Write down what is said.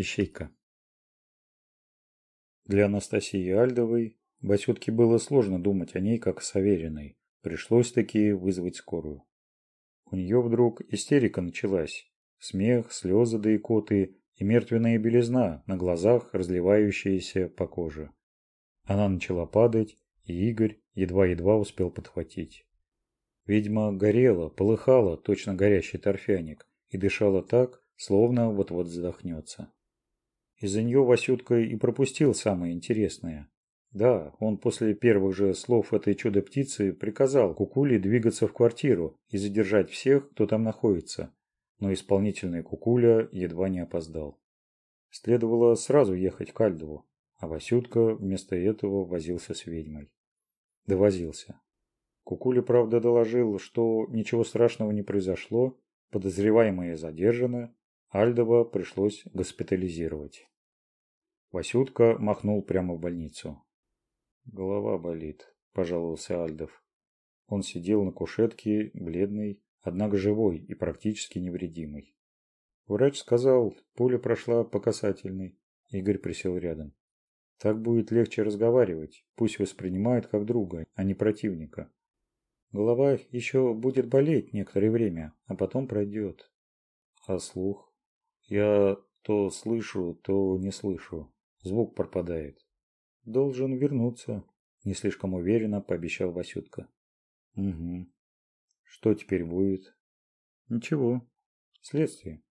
ищейка. Для Анастасии Альдовой Басютке было сложно думать о ней как о Соверенной. Пришлось-таки вызвать скорую. У нее вдруг истерика началась. Смех, слезы да икоты и мертвенная белизна на глазах, разливающаяся по коже. Она начала падать, и Игорь едва-едва успел подхватить. Ведьма горела, полыхала, точно горящий торфяник, и дышала так, словно вот-вот задохнется. Из-за нее Васютка и пропустил самое интересное. Да, он после первых же слов этой чудо-птицы приказал Кукуле двигаться в квартиру и задержать всех, кто там находится. Но исполнительный Кукуля едва не опоздал. Следовало сразу ехать к Альдову, а Васютка вместо этого возился с ведьмой. Довозился. Кукуля, правда, доложил, что ничего страшного не произошло, подозреваемая задержана, Альдова пришлось госпитализировать. Васютка махнул прямо в больницу. «Голова болит», – пожаловался Альдов. Он сидел на кушетке, бледный, однако живой и практически невредимый. Врач сказал, пуля прошла по касательной. Игорь присел рядом. Так будет легче разговаривать, пусть воспринимают как друга, а не противника. Голова еще будет болеть некоторое время, а потом пройдет. А слух? Я то слышу, то не слышу. Звук пропадает. Должен вернуться. Не слишком уверенно пообещал Васютка. Угу. Что теперь будет? Ничего. Следствие.